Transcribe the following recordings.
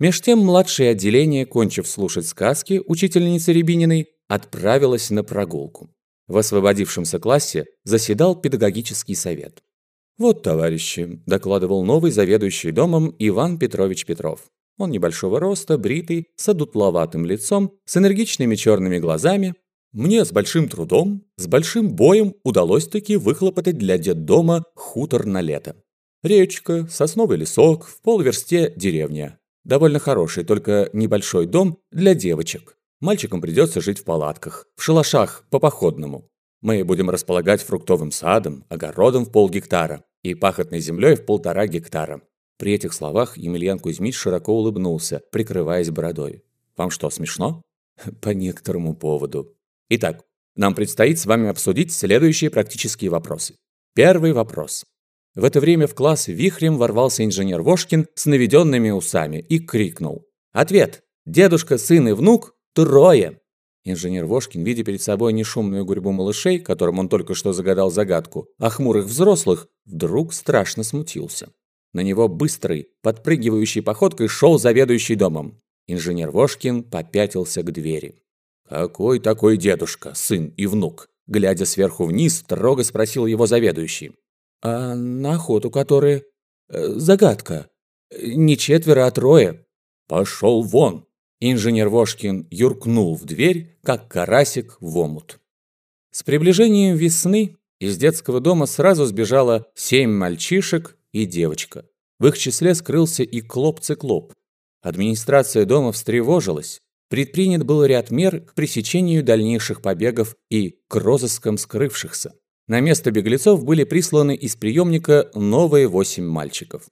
Меж тем младшее отделение, кончив слушать сказки учительницы Рябининой, отправилось на прогулку. В освободившемся классе заседал педагогический совет. «Вот, товарищи», – докладывал новый заведующий домом Иван Петрович Петров. Он небольшого роста, бритый, с одутловатым лицом, с энергичными черными глазами. Мне с большим трудом, с большим боем удалось-таки выхлопотать для детдома хутор на лето. Речка, сосновый лесок, в полверсте деревня. Довольно хороший, только небольшой дом для девочек. Мальчикам придется жить в палатках, в шалашах, по походному. Мы будем располагать фруктовым садом, огородом в полгектара и пахотной землей в полтора гектара. При этих словах Емельян Кузьмич широко улыбнулся, прикрываясь бородой. «Вам что, смешно?» «По некоторому поводу». Итак, нам предстоит с вами обсудить следующие практические вопросы. Первый вопрос. В это время в класс вихрем ворвался инженер Вошкин с наведенными усами и крикнул. «Ответ! Дедушка, сын и внук Трое!» Инженер Вошкин, видя перед собой не шумную гурьбу малышей, которым он только что загадал загадку, а хмурых взрослых, вдруг страшно смутился. На него быстрой, подпрыгивающей походкой шел заведующий домом. Инженер Вошкин попятился к двери. «Какой такой дедушка, сын и внук?» Глядя сверху вниз, строго спросил его заведующий. «А на охоту которые?» «Э, «Загадка. Не четверо, а трое». «Пошел вон!» Инженер Вошкин юркнул в дверь, как карасик в омут. С приближением весны из детского дома сразу сбежало семь мальчишек и девочка. В их числе скрылся и Клоп-циклоп. Администрация дома встревожилась. Предпринят был ряд мер к пресечению дальнейших побегов и к розыскам скрывшихся. На место беглецов были присланы из приемника новые восемь мальчиков.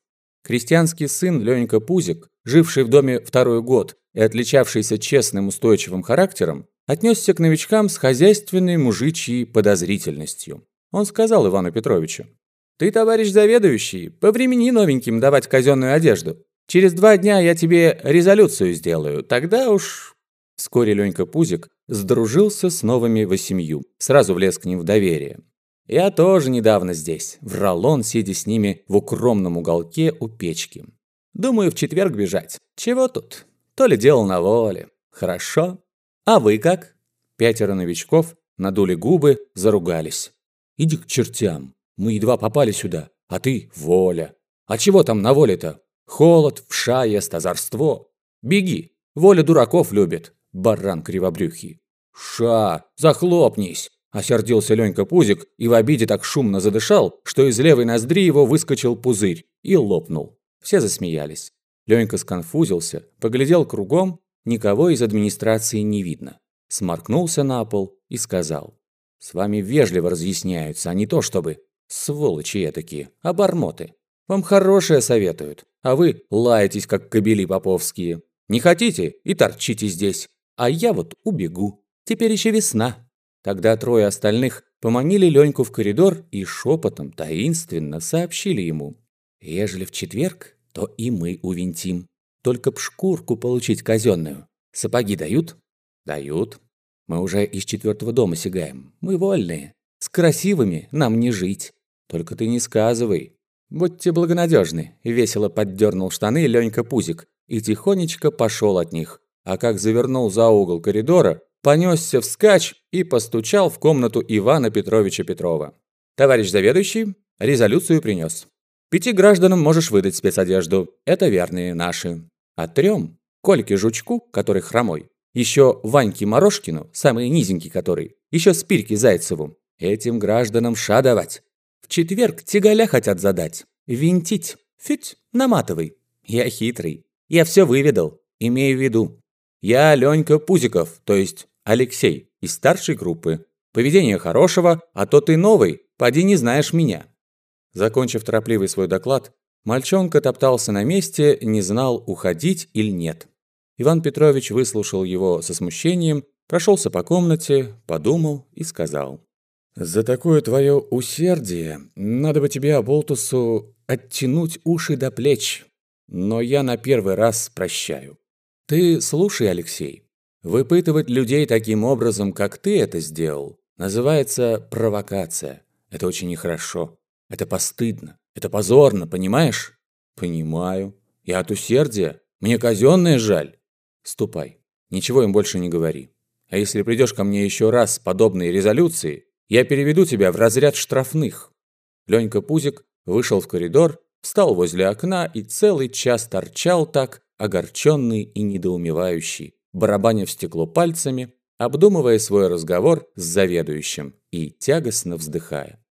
Крестьянский сын Ленька Пузик, живший в доме второй год и отличавшийся честным устойчивым характером, отнесся к новичкам с хозяйственной мужичьей подозрительностью. Он сказал Ивану Петровичу, «Ты, товарищ заведующий, повремени новеньким давать казенную одежду. Через два дня я тебе резолюцию сделаю, тогда уж...» Вскоре Ленька Пузик сдружился с новыми восемью, сразу влез к ним в доверие. «Я тоже недавно здесь», – врал он, сидя с ними в укромном уголке у печки. «Думаю, в четверг бежать. Чего тут? То ли дело на воле. Хорошо. А вы как?» Пятеро новичков надули губы, заругались. «Иди к чертям. Мы едва попали сюда. А ты – воля. А чего там на воле-то? Холод, вша ест, озорство. Беги. Воля дураков любит. Баран кривобрюхий. Ша, захлопнись. Осердился Ленька Пузик и в обиде так шумно задышал, что из левой ноздри его выскочил пузырь и лопнул. Все засмеялись. Ленька сконфузился, поглядел кругом, никого из администрации не видно. Сморкнулся на пол и сказал. «С вами вежливо разъясняются, а не то чтобы... Сволочи такие, обормоты. Вам хорошее советуют, а вы лаетесь, как кобели поповские. Не хотите и торчите здесь, а я вот убегу. Теперь еще весна». Тогда трое остальных поманили Леньку в коридор и шепотом таинственно сообщили ему. «Ежели в четверг, то и мы увинтим. Только б шкурку получить казенную. Сапоги дают?» «Дают. Мы уже из четвертого дома сигаем. Мы вольные. С красивыми нам не жить. Только ты не сказывай. Будьте благонадежны. Весело поддернул штаны Ленька Пузик и тихонечко пошел от них. А как завернул за угол коридора, понесся вскачь и постучал в комнату Ивана Петровича Петрова. «Товарищ заведующий, резолюцию принес. Пяти гражданам можешь выдать спецодежду. Это верные наши. А трем, Кольке Жучку, который хромой, еще Ваньке Морошкину, самый низенький который, еще Спирке Зайцеву, этим гражданам ша давать. В четверг тягаля хотят задать. Винтить. Фить, наматывай. Я хитрый. Я все выведал. Имею в виду. Я Ленька Пузиков, то есть Алексей из старшей группы. Поведение хорошего, а то ты новый, поди не знаешь меня». Закончив торопливый свой доклад, мальчонка топтался на месте, не знал, уходить или нет. Иван Петрович выслушал его со смущением, прошелся по комнате, подумал и сказал. «За такое твое усердие надо бы тебе, Аболтусу, оттянуть уши до плеч. Но я на первый раз прощаю. Ты слушай, Алексей. Выпытывать людей таким образом, как ты это сделал, называется провокация. Это очень нехорошо. Это постыдно. Это позорно, понимаешь? Понимаю. И от усердия Мне казенное жаль. Ступай. Ничего им больше не говори. А если придешь ко мне еще раз с подобной резолюцией, я переведу тебя в разряд штрафных». Ленька Пузик вышел в коридор, встал возле окна и целый час торчал так, огорченный и недоумевающий, барабаня в стекло пальцами, обдумывая свой разговор с заведующим и тягостно вздыхая.